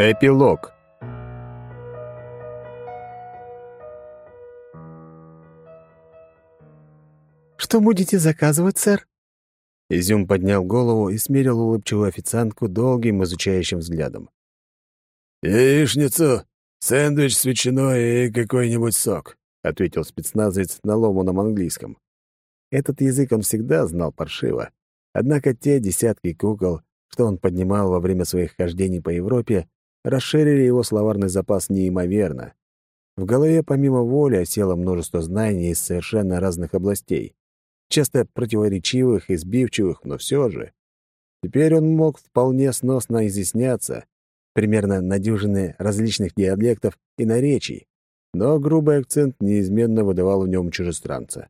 Эпилог. «Что будете заказывать, сэр?» Изюм поднял голову и смерил улыбчивую официантку долгим изучающим взглядом. «Яичницу, сэндвич с ветчиной и какой-нибудь сок», — ответил спецназовец на ломаном английском. Этот язык он всегда знал паршиво. Однако те десятки кукол, что он поднимал во время своих хождений по Европе, расширили его словарный запас неимоверно. В голове помимо воли осело множество знаний из совершенно разных областей, часто противоречивых и сбивчивых, но все же. Теперь он мог вполне сносно изъясняться, примерно на дюжины различных диалектов и наречий, но грубый акцент неизменно выдавал в нем чужестранца.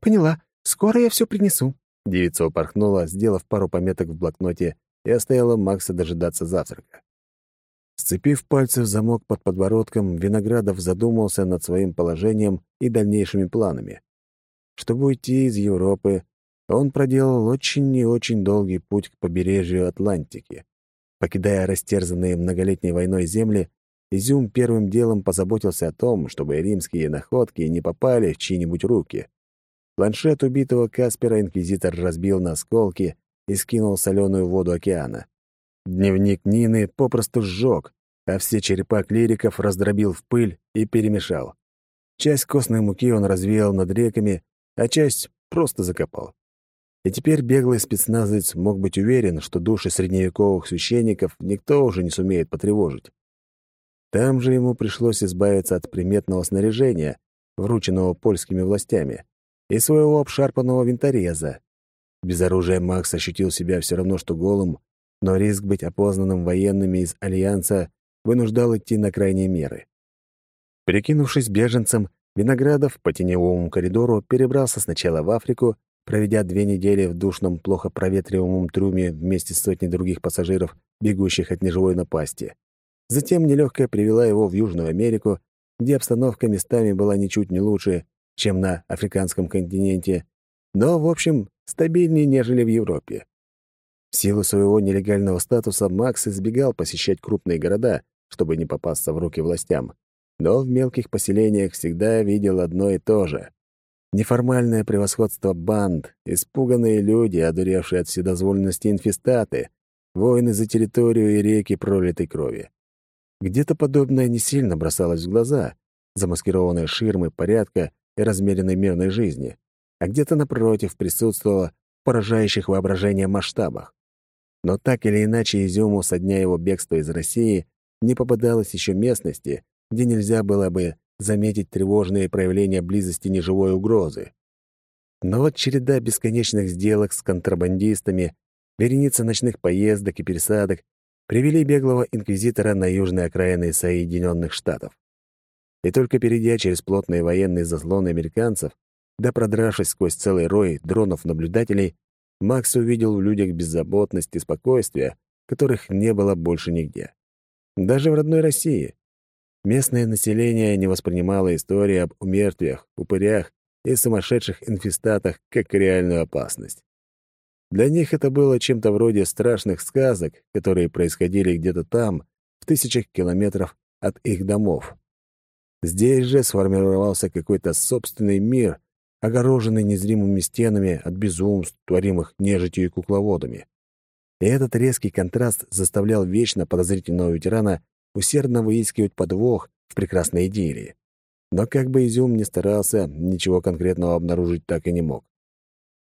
«Поняла. Скоро я все принесу». Девица упорхнула, сделав пару пометок в блокноте, и оставила Макса дожидаться завтрака. Сцепив пальцы в замок под подбородком, Виноградов задумался над своим положением и дальнейшими планами. Чтобы уйти из Европы, он проделал очень и очень долгий путь к побережью Атлантики. Покидая растерзанные многолетней войной земли, Изюм первым делом позаботился о том, чтобы римские находки не попали в чьи-нибудь руки. Планшет убитого Каспера инквизитор разбил на осколки и скинул соленую воду океана. Дневник Нины попросту сжег, а все черепа клириков раздробил в пыль и перемешал. Часть костной муки он развеял над реками, а часть просто закопал. И теперь беглый спецназовец мог быть уверен, что души средневековых священников никто уже не сумеет потревожить. Там же ему пришлось избавиться от приметного снаряжения, врученного польскими властями, и своего обшарпанного винтореза. Без оружия Макс ощутил себя все равно, что голым, но риск быть опознанным военными из Альянса вынуждал идти на крайние меры. Прикинувшись беженцем, Виноградов по теневому коридору перебрался сначала в Африку, проведя две недели в душном, плохо проветриваемом трюме вместе с сотней других пассажиров, бегущих от неживой напасти. Затем нелегкая привела его в Южную Америку, где обстановка местами была ничуть не лучше, чем на африканском континенте, но, в общем, стабильнее, нежели в Европе. В силу своего нелегального статуса Макс избегал посещать крупные города, чтобы не попасться в руки властям, но в мелких поселениях всегда видел одно и то же. Неформальное превосходство банд, испуганные люди, одуревшие от вседозволенности инфестаты, войны за территорию и реки пролитой крови. Где-то подобное не сильно бросалось в глаза, замаскированные ширмы порядка и размеренной мирной жизни, а где-то, напротив, присутствовало в поражающих воображение масштабах. Но так или иначе Изюму со дня его бегства из России не попадалось еще местности, где нельзя было бы заметить тревожные проявления близости неживой угрозы. Но вот череда бесконечных сделок с контрабандистами, вереница ночных поездок и пересадок привели беглого инквизитора на южные окраины Соединенных Штатов. И только перейдя через плотные военные заслоны американцев, да продравшись сквозь целый рой дронов-наблюдателей, Макс увидел в людях беззаботность и спокойствие, которых не было больше нигде. Даже в родной России. Местное население не воспринимало истории об умертвиях, упырях и сумасшедших инфестатах как реальную опасность. Для них это было чем-то вроде страшных сказок, которые происходили где-то там, в тысячах километров от их домов. Здесь же сформировался какой-то собственный мир, огороженный незримыми стенами от безумств, творимых нежитью и кукловодами. И этот резкий контраст заставлял вечно подозрительного ветерана усердно выискивать подвох в прекрасной идиллии. Но как бы Изюм ни старался, ничего конкретного обнаружить так и не мог.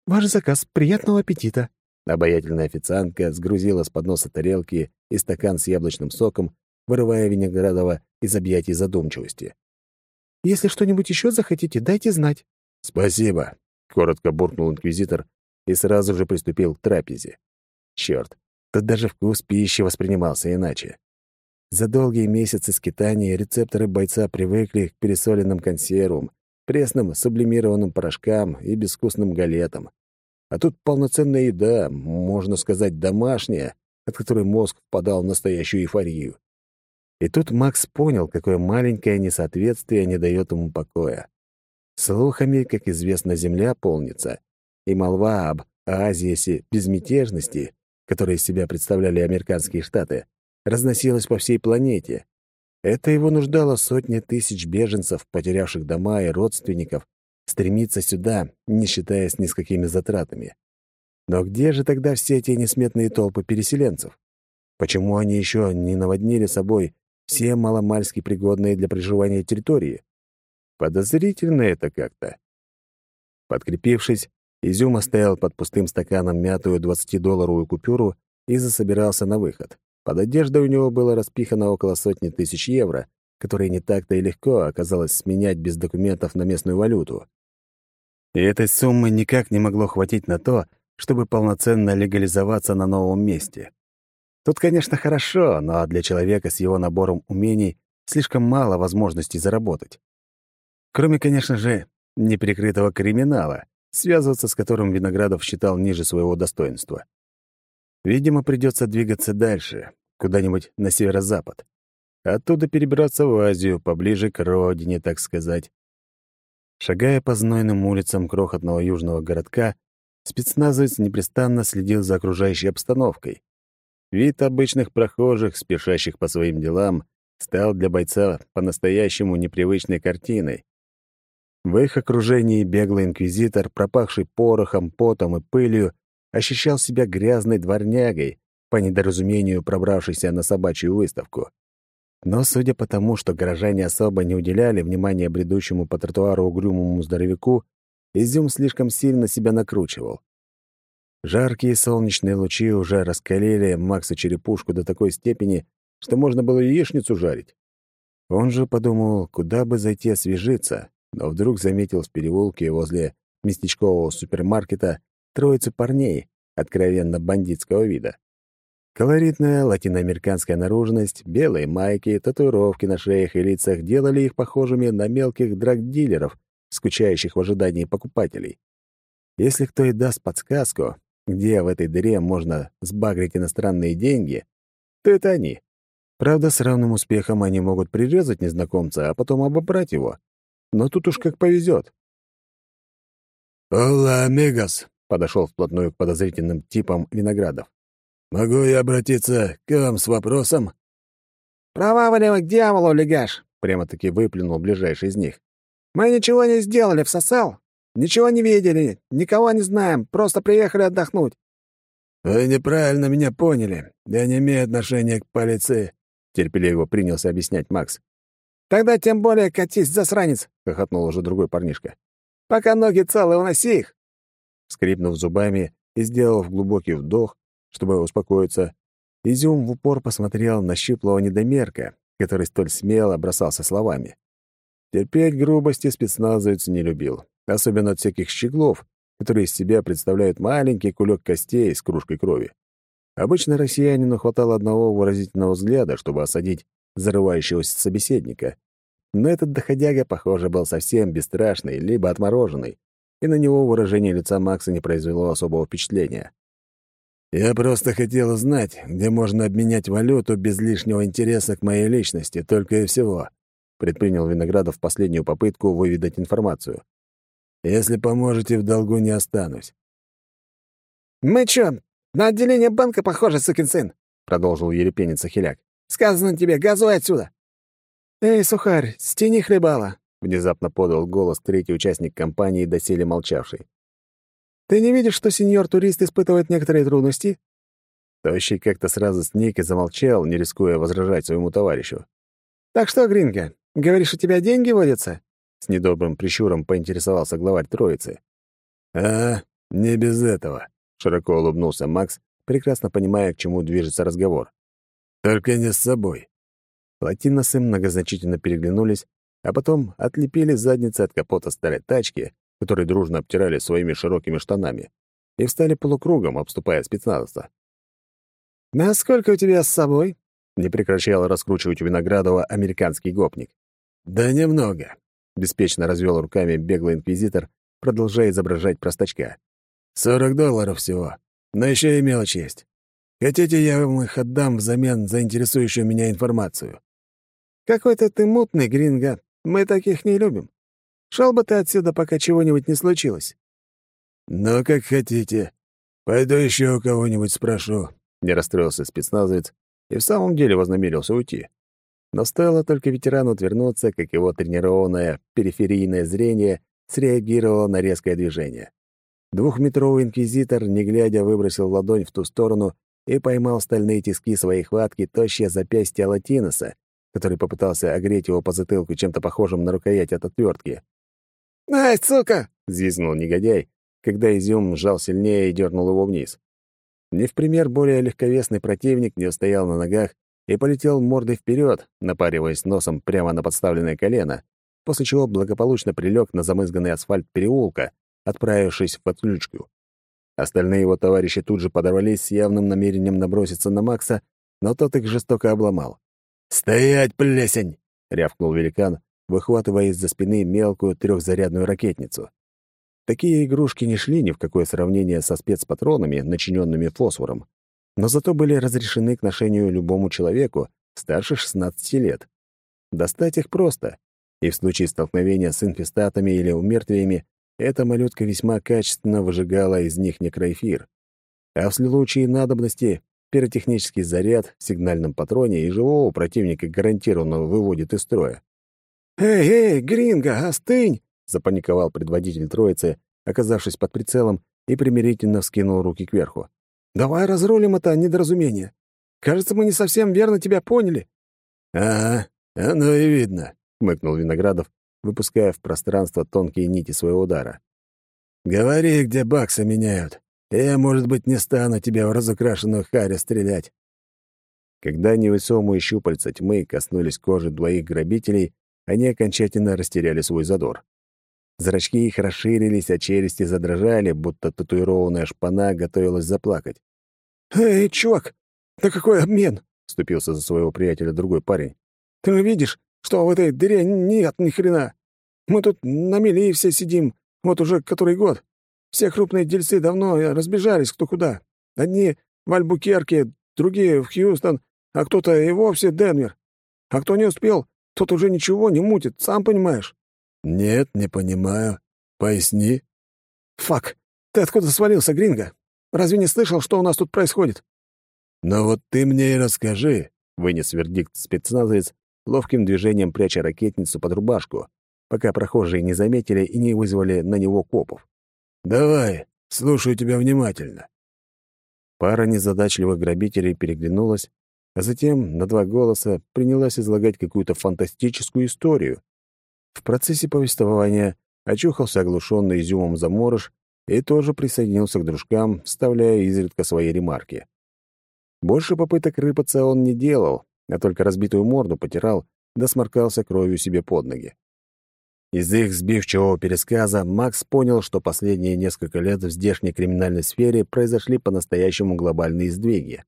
«Ваш заказ. Приятного аппетита!» Обаятельная официантка сгрузила с подноса тарелки и стакан с яблочным соком, вырывая Виноградова из объятий задумчивости. «Если что-нибудь еще захотите, дайте знать». «Спасибо», — коротко буркнул инквизитор и сразу же приступил к трапезе. Черт, тут даже вкус пищи воспринимался иначе. За долгие месяцы скитания рецепторы бойца привыкли к пересоленным консервам, пресным сублимированным порошкам и безвкусным галетам. А тут полноценная еда, можно сказать, домашняя, от которой мозг впадал в настоящую эйфорию. И тут Макс понял, какое маленькое несоответствие не дает ему покоя. Слухами, как известно, земля полнится, и молва об оазисе безмятежности, которые из себя представляли американские штаты, разносилась по всей планете. Это его нуждало сотни тысяч беженцев, потерявших дома и родственников, стремиться сюда, не считаясь ни с какими затратами. Но где же тогда все эти несметные толпы переселенцев? Почему они еще не наводнили собой все маломальски пригодные для проживания территории? Подозрительно это как-то. Подкрепившись, Изюм оставил под пустым стаканом мятую 20-долларовую купюру и засобирался на выход. Под одеждой у него было распихано около сотни тысяч евро, которые не так-то и легко оказалось сменять без документов на местную валюту. И этой суммы никак не могло хватить на то, чтобы полноценно легализоваться на новом месте. Тут, конечно, хорошо, но для человека с его набором умений слишком мало возможностей заработать. Кроме, конечно же, неприкрытого криминала, связываться с которым Виноградов считал ниже своего достоинства. Видимо, придется двигаться дальше, куда-нибудь на северо-запад. Оттуда перебираться в Азию, поближе к родине, так сказать. Шагая по знойным улицам крохотного южного городка, спецназовец непрестанно следил за окружающей обстановкой. Вид обычных прохожих, спешащих по своим делам, стал для бойца по-настоящему непривычной картиной. В их окружении беглый инквизитор, пропахший порохом, потом и пылью, ощущал себя грязной дворнягой, по недоразумению пробравшейся на собачью выставку. Но судя по тому, что горожане особо не уделяли внимания бредущему по тротуару угрюмому здоровяку, Изюм слишком сильно себя накручивал. Жаркие солнечные лучи уже раскалили Макса черепушку до такой степени, что можно было яичницу жарить. Он же подумал, куда бы зайти освежиться, но вдруг заметил в переулке возле местечкового супермаркета троицу парней, откровенно бандитского вида. Колоритная латиноамериканская наружность, белые майки, татуировки на шеях и лицах делали их похожими на мелких драгдилеров, скучающих в ожидании покупателей. Если кто и даст подсказку, где в этой дыре можно сбагрить иностранные деньги, то это они. Правда, с равным успехом они могут прирезать незнакомца, а потом обобрать его. Но тут уж как повезет. «Ола, амигос!» — подошел вплотную к подозрительным типам виноградов. «Могу я обратиться к вам с вопросом?» «Проваливай к дьяволу, легаш!» — прямо-таки выплюнул ближайший из них. «Мы ничего не сделали, всосал. Ничего не видели, никого не знаем, просто приехали отдохнуть». «Вы неправильно меня поняли. Я не имею отношения к полиции», — терпеливо принялся объяснять Макс. «Тогда тем более катись, засранец!» — хохотнул уже другой парнишка. «Пока ноги целы, уноси их!» Скрипнув зубами и сделав глубокий вдох, чтобы успокоиться, Изюм в упор посмотрел на щиплого недомерка, который столь смело бросался словами. Терпеть грубости спецназовец не любил, особенно от всяких щеглов, которые из себя представляют маленький кулек костей с кружкой крови. Обычно россиянину хватало одного выразительного взгляда, чтобы осадить зарывающегося собеседника. Но этот доходяга, похоже, был совсем бесстрашный, либо отмороженный, и на него выражение лица Макса не произвело особого впечатления. Я просто хотел узнать, где можно обменять валюту без лишнего интереса к моей личности, только и всего. Предпринял Виноградов последнюю попытку выведать информацию. Если поможете, в долгу не останусь. «Мы чё, на отделение банка похоже, сукин сын?» — продолжил ерепенец Ахиляк. «Сказано тебе, газуй отсюда!» «Эй, сухарь, стяни хлебала!» — внезапно подал голос третий участник компании, доселе молчавший. Ты не видишь, что сеньор-турист испытывает некоторые трудности?» Тощий как-то сразу сник и замолчал, не рискуя возражать своему товарищу. «Так что, Гринго, говоришь, у тебя деньги водятся?» С недобрым прищуром поинтересовался главарь троицы. «А, не без этого», — широко улыбнулся Макс, прекрасно понимая, к чему движется разговор. «Только не с собой». Латиносы многозначительно переглянулись, а потом отлепили задницы от капота старой тачки, которые дружно обтирали своими широкими штанами, и встали полукругом, обступая спецназовца. «Насколько у тебя с собой?» — не прекращал раскручивать у Виноградова американский гопник. «Да немного», — беспечно развел руками беглый инквизитор, продолжая изображать простачка. «Сорок долларов всего, но еще и мелочь есть. Хотите, я вам их отдам взамен за интересующую меня информацию?» «Какой-то ты мутный, Гринго. Мы таких не любим. Шел бы ты отсюда, пока чего-нибудь не случилось». «Ну, как хотите. Пойду еще у кого-нибудь спрошу», — не расстроился спецназовец и в самом деле вознамерился уйти. Но стоило только ветерану отвернуться, как его тренированное периферийное зрение среагировало на резкое движение. Двухметровый инквизитор, не глядя, выбросил ладонь в ту сторону и поймал стальные тиски своей хватки тощее запястье Латиноса, который попытался огреть его по затылку чем-то похожим на рукоять от отвертки. «Ай, сука!» — взвизгнул негодяй, когда изюм сжал сильнее и дернул его вниз. Не в пример более легковесный противник не устоял на ногах и полетел мордой вперед, напариваясь носом прямо на подставленное колено, после чего благополучно прилег на замызганный асфальт переулка, отправившись в отключку. Остальные его товарищи тут же подорвались с явным намерением наброситься на Макса, но тот их жестоко обломал. «Стоять, плесень!» — рявкнул великан, выхватывая из-за спины мелкую трехзарядную ракетницу. Такие игрушки не шли ни в какое сравнение со спецпатронами, начиненными фосфором, но зато были разрешены к ношению любому человеку старше 16 лет. Достать их просто, и в случае столкновения с инфестатами или умертвиями эта малютка весьма качественно выжигала из них некроэфир. А в случае надобности пиротехнический заряд в сигнальном патроне и живого противника гарантированно выводит из строя. «Эй, эй, Гринго, остынь!» — запаниковал предводитель троицы, оказавшись под прицелом, и примирительно вскинул руки кверху. «Давай разрулим это недоразумение. Кажется, мы не совсем верно тебя поняли». «Ага, оно и видно», — хмыкнул Виноградов, выпуская в пространство тонкие нити своего удара. «Говори, где баксы меняют. Я, может быть, не стану тебя в разукрашенную харе стрелять». Когда невесомые щупальца тьмы коснулись кожи двоих грабителей, они окончательно растеряли свой задор. Зрачки их расширились, а челюсти задрожали, будто татуированная шпана готовилась заплакать. «Эй, чувак, да какой обмен?» — вступился за своего приятеля другой парень. «Ты видишь, что в этой дыре нет ни хрена. Мы тут на мели все сидим, вот уже который год. Все крупные дельцы давно разбежались кто куда. Одни в Альбукерке, другие в Хьюстон, а кто-то и вовсе Денвер. А кто не успел, тот уже ничего не мутит, сам понимаешь». «Нет, не понимаю. Поясни». «Фак, ты откуда свалился, Гринго? Разве не слышал, что у нас тут происходит?» «Но вот ты мне и расскажи», — вынес вердикт спецназовец, ловким движением пряча ракетницу под рубашку, пока прохожие не заметили и не вызвали на него копов. «Давай, слушаю тебя внимательно». Пара незадачливых грабителей переглянулась, а затем на два голоса принялась излагать какую-то фантастическую историю. В процессе повествования очухался оглушенный изюмом заморож и тоже присоединился к дружкам, вставляя изредка свои ремарки. Больше попыток рыпаться он не делал, а только разбитую морду потирал, да сморкался кровью себе под ноги. Из их сбивчивого пересказа Макс понял, что последние несколько лет в здешней криминальной сфере произошли по-настоящему глобальные сдвиги.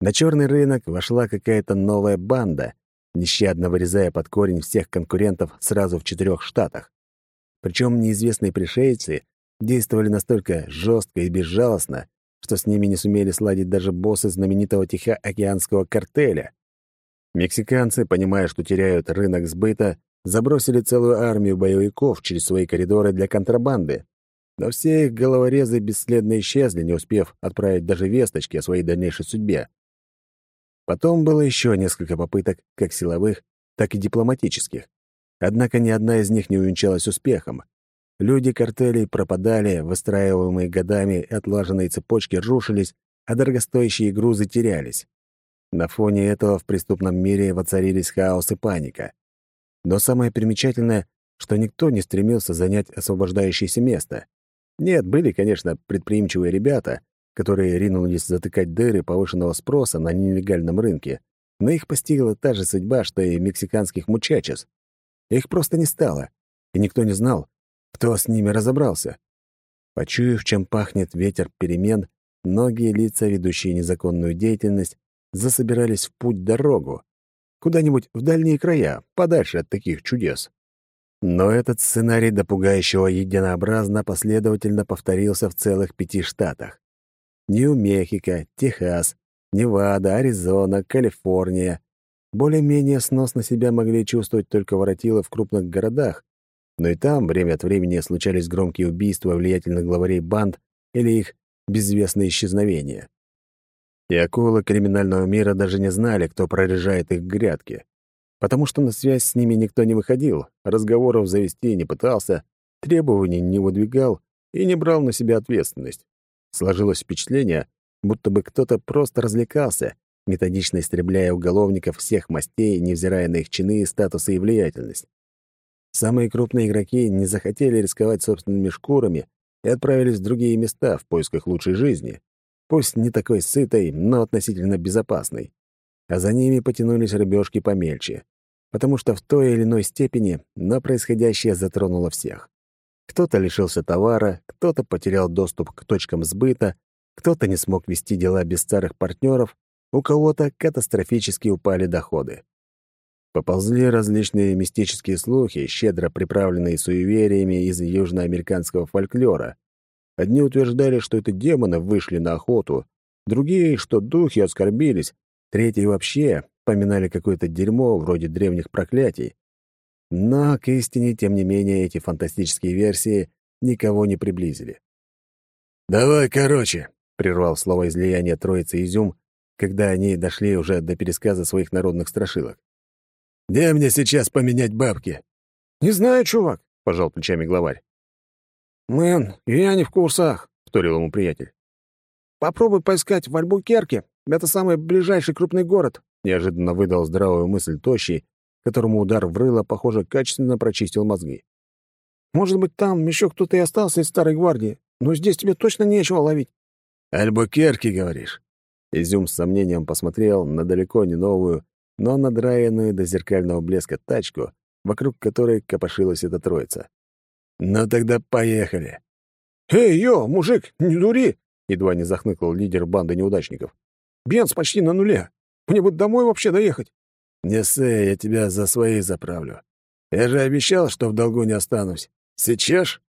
На черный рынок вошла какая-то новая банда, нещадно вырезая под корень всех конкурентов сразу в четырех штатах. Причем неизвестные пришельцы действовали настолько жестко и безжалостно, что с ними не сумели сладить даже боссы знаменитого Тихоокеанского картеля. Мексиканцы, понимая, что теряют рынок сбыта, забросили целую армию боевиков через свои коридоры для контрабанды. Но все их головорезы бесследно исчезли, не успев отправить даже весточки о своей дальнейшей судьбе. Потом было еще несколько попыток, как силовых, так и дипломатических. Однако ни одна из них не увенчалась успехом. Люди картелей пропадали, выстраиваемые годами отлаженные цепочки рушились, а дорогостоящие грузы терялись. На фоне этого в преступном мире воцарились хаос и паника. Но самое примечательное, что никто не стремился занять освобождающееся место. Нет, были, конечно, предприимчивые ребята, которые ринулись затыкать дыры повышенного спроса на нелегальном рынке, но их постигла та же судьба, что и мексиканских мучачес. Их просто не стало, и никто не знал, кто с ними разобрался. Почуяв, чем пахнет ветер перемен, многие лица, ведущие незаконную деятельность, засобирались в путь-дорогу, куда-нибудь в дальние края, подальше от таких чудес. Но этот сценарий до пугающего единообразно последовательно повторился в целых пяти штатах. Нью-Мехико, Техас, Невада, Аризона, Калифорния. Более-менее сносно себя могли чувствовать только воротилы в крупных городах, но и там время от времени случались громкие убийства влиятельных главарей банд или их безвестные исчезновения. И акулы криминального мира даже не знали, кто прорежает их грядки. Потому что на связь с ними никто не выходил, разговоров завести не пытался, требований не выдвигал и не брал на себя ответственность. Сложилось впечатление, будто бы кто-то просто развлекался, методично истребляя уголовников всех мастей, невзирая на их чины, статусы и влиятельность. Самые крупные игроки не захотели рисковать собственными шкурами и отправились в другие места в поисках лучшей жизни, пусть не такой сытой, но относительно безопасной. А за ними потянулись рыбешки помельче, потому что в той или иной степени, но происходящее затронуло всех. Кто-то лишился товара, кто-то потерял доступ к точкам сбыта, кто-то не смог вести дела без старых партнеров, у кого-то катастрофически упали доходы. Поползли различные мистические слухи, щедро приправленные суевериями из южноамериканского фольклора. Одни утверждали, что это демоны вышли на охоту, другие, что духи оскорбились, третьи вообще поминали какое-то дерьмо вроде древних проклятий. Но к истине, тем не менее, эти фантастические версии никого не приблизили. «Давай короче», — прервал слово излияния троицы Изюм, когда они дошли уже до пересказа своих народных страшилок. «Где мне сейчас поменять бабки?» «Не знаю, чувак», — пожал плечами главарь. «Мэн, я не в курсах», — вторил ему приятель. «Попробуй поискать в Альбукерке. Это самый ближайший крупный город», — неожиданно выдал здравую мысль Тощий, которому удар в рыло, похоже, качественно прочистил мозги. «Может быть, там еще кто-то и остался из старой гвардии, но здесь тебе точно нечего ловить». «Альбукерки, говоришь?» Изюм с сомнением посмотрел на далеко не новую, но надраенную до зеркального блеска тачку, вокруг которой копошилась эта троица. «Ну тогда поехали!» «Эй, йо, мужик, не дури!» — едва не захныкал лидер банды неудачников. «Бенз почти на нуле. Мне бы домой вообще доехать». «Не ссы, я тебя за свои заправлю. Я же обещал, что в долгу не останусь. Сечешь?»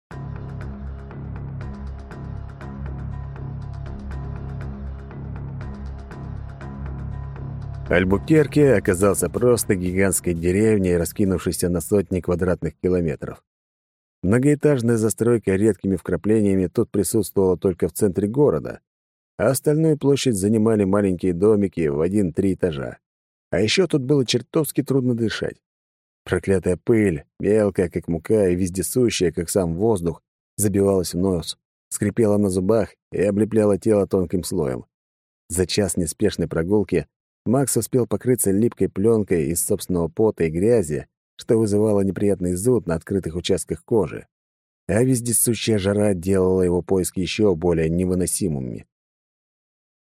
Альбукерке оказался просто гигантской деревней, раскинувшейся на сотни квадратных километров. Многоэтажная застройка редкими вкраплениями тут присутствовала только в центре города, а остальную площадь занимали маленькие домики в один-три этажа. А еще тут было чертовски трудно дышать. Проклятая пыль, мелкая, как мука, и вездесущая, как сам воздух, забивалась в нос, скрипела на зубах и облепляла тело тонким слоем. За час неспешной прогулки Макс успел покрыться липкой пленкой из собственного пота и грязи, что вызывало неприятный зуд на открытых участках кожи. А вездесущая жара делала его поиски еще более невыносимыми.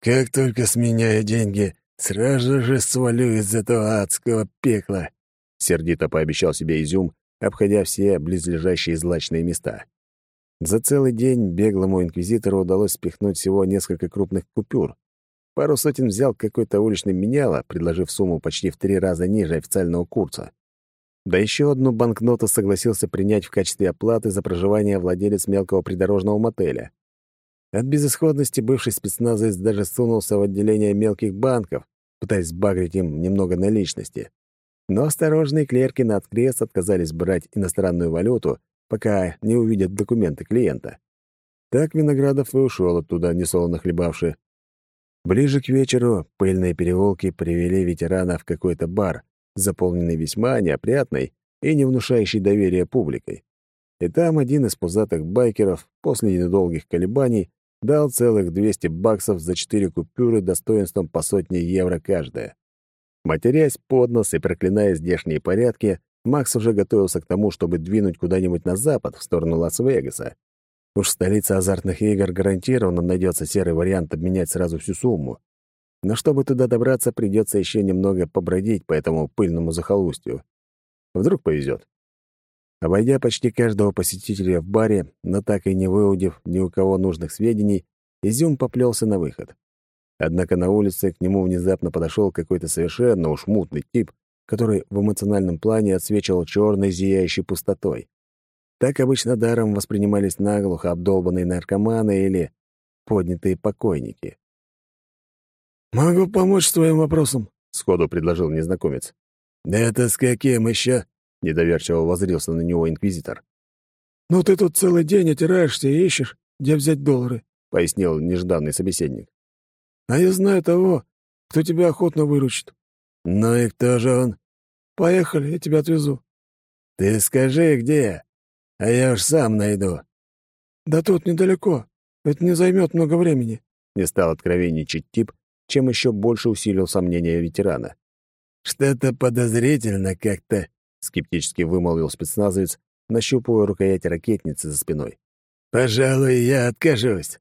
«Как только сменяю деньги, сразу же свалю из этого адского пекла», — сердито пообещал себе Изюм, обходя все близлежащие злачные места. За целый день беглому инквизитору удалось спихнуть всего несколько крупных купюр, Пару сотен взял какой-то уличный меняла, предложив сумму почти в три раза ниже официального курса. Да еще одну банкноту согласился принять в качестве оплаты за проживание владелец мелкого придорожного мотеля. От безысходности бывший спецназовец даже сунулся в отделение мелких банков, пытаясь сбагрить им немного наличности. Но осторожные клерки на открест отказались брать иностранную валюту, пока не увидят документы клиента. Так Виноградов и ушел оттуда, несолоно хлебавши. Ближе к вечеру пыльные переулки привели ветерана в какой-то бар, заполненный весьма неопрятной и не внушающей доверия публикой. И там один из пузатых байкеров после недолгих колебаний дал целых 200 баксов за четыре купюры достоинством по сотне евро каждая. Матерясь под нос и проклиная здешние порядки, Макс уже готовился к тому, чтобы двинуть куда-нибудь на запад, в сторону Лас-Вегаса, Уж столица азартных игр гарантированно найдется серый вариант обменять сразу всю сумму. Но чтобы туда добраться, придется еще немного побродить по этому пыльному захолустью. Вдруг повезет. Обойдя почти каждого посетителя в баре, но так и не выудив ни у кого нужных сведений, Изюм поплелся на выход. Однако на улице к нему внезапно подошел какой-то совершенно уж мутный тип, который в эмоциональном плане отсвечивал черной зияющей пустотой. Так обычно даром воспринимались наглухо обдолбанные наркоманы или поднятые покойники. «Могу помочь с твоим вопросом», — сходу предложил незнакомец. «Да это с каким еще?» — недоверчиво возрился на него инквизитор. «Ну ты тут целый день отираешься и ищешь, где взять доллары», — пояснил нежданный собеседник. А я знаю того, кто тебя охотно выручит». «Ну и кто же он?» «Поехали, я тебя отвезу». «Ты скажи, где, а я уж сам найду». «Да тут недалеко. Это не займет много времени», — не стал откровенничать тип, чем еще больше усилил сомнения ветерана. «Что-то подозрительно как-то», — скептически вымолвил спецназовец, нащупывая рукоять ракетницы за спиной. «Пожалуй, я откажусь».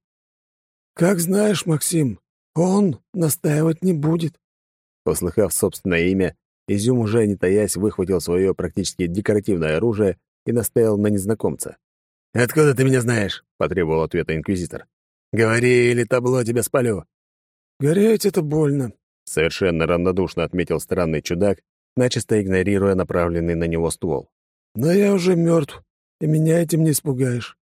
«Как знаешь, Максим, он настаивать не будет». Услыхав собственное имя, Изюм уже не таясь выхватил свое практически декоративное оружие и наставил на незнакомца. «Откуда ты меня знаешь?» — потребовал ответа инквизитор. «Говори, или табло тебя спалю». «Гореть — это больно», — совершенно равнодушно отметил странный чудак, начисто игнорируя направленный на него ствол. «Но я уже мертв, и меня этим не испугаешь».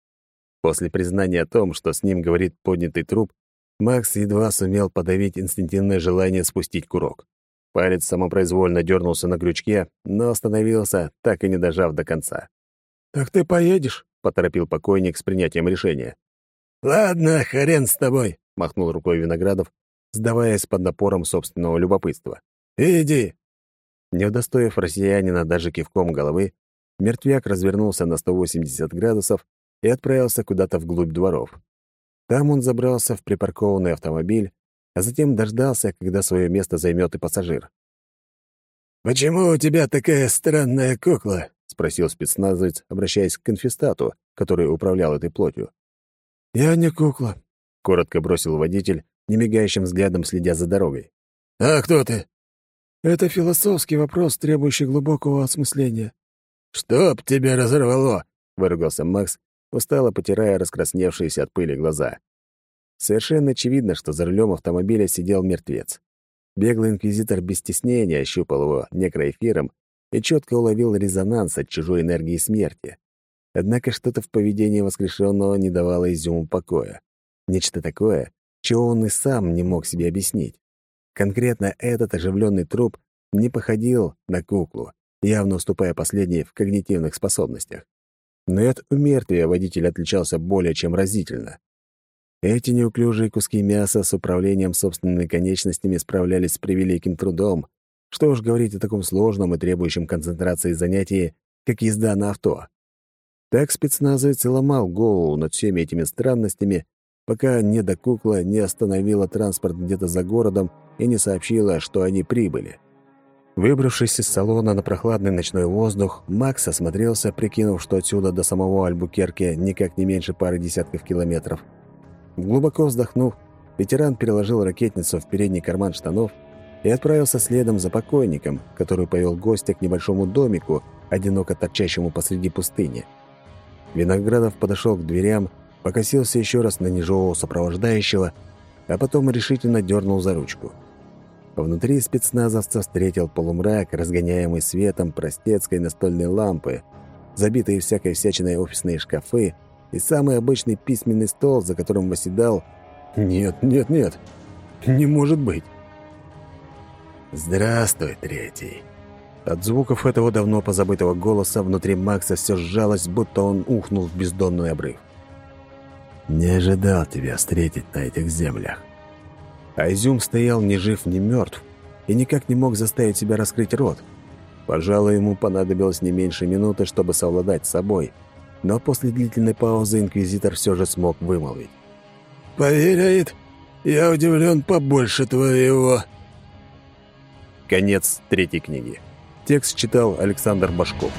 После признания о том, что с ним говорит поднятый труп, Макс едва сумел подавить инстинктивное желание спустить курок. Палец самопроизвольно дернулся на крючке, но остановился, так и не дожав до конца. «Так ты поедешь?» — поторопил покойник с принятием решения. «Ладно, хрен с тобой», — махнул рукой Виноградов, сдаваясь под напором собственного любопытства. «Иди!» Не удостоив россиянина даже кивком головы, мертвяк развернулся на 180 градусов и отправился куда-то вглубь дворов. Там он забрался в припаркованный автомобиль, а затем дождался, когда свое место займет и пассажир. «Почему у тебя такая странная кукла?» — спросил спецназовец, обращаясь к конфистату, который управлял этой плотью. «Я не кукла», — коротко бросил водитель, немигающим взглядом следя за дорогой. «А кто ты?» «Это философский вопрос, требующий глубокого осмысления». «Чтоб тебя разорвало!» — выругался Макс, устало потирая раскрасневшиеся от пыли глаза. Совершенно очевидно, что за рулем автомобиля сидел мертвец. Беглый инквизитор без стеснения ощупал его некроэфиром и четко уловил резонанс от чужой энергии смерти. Однако что-то в поведении воскрешенного не давало изюму покоя. Нечто такое, чего он и сам не мог себе объяснить. Конкретно этот оживленный труп не походил на куклу, явно уступая последней в когнитивных способностях. Но и от умертвия водитель отличался более чем разительно. Эти неуклюжие куски мяса с управлением собственными конечностями справлялись с превеликим трудом. Что уж говорить о таком сложном и требующем концентрации занятии, как езда на авто. Так спецназовец и ломал голову над всеми этими странностями, пока недокукла не остановила транспорт где-то за городом и не сообщила, что они прибыли. Выбравшись из салона на прохладный ночной воздух, Макс осмотрелся, прикинув, что отсюда до самого Альбукерке никак не меньше пары десятков километров. Глубоко вздохнув, ветеран переложил ракетницу в передний карман штанов и отправился следом за покойником, который повел гостя к небольшому домику, одиноко торчащему посреди пустыни. Виноградов подошел к дверям, покосился еще раз на неживого сопровождающего, а потом решительно дернул за ручку. Внутри спецназовца встретил полумрак, разгоняемый светом простецкой настольной лампы, забитые всякой всячиной офисные шкафы и самый обычный письменный стол, за которым восседал... Нет, нет, нет, не может быть. «Здравствуй, третий». От звуков этого давно позабытого голоса внутри Макса все сжалось, будто он ухнул в бездонный обрыв. «Не ожидал тебя встретить на этих землях». А Изюм стоял ни жив, ни мертв и никак не мог заставить себя раскрыть рот. Пожалуй, ему понадобилось не меньше минуты, чтобы совладать с собой. Но после длительной паузы инквизитор все же смог вымолвить. «Поверь, Аид, я удивлен побольше твоего». Конец третьей книги. Текст читал Александр Башков.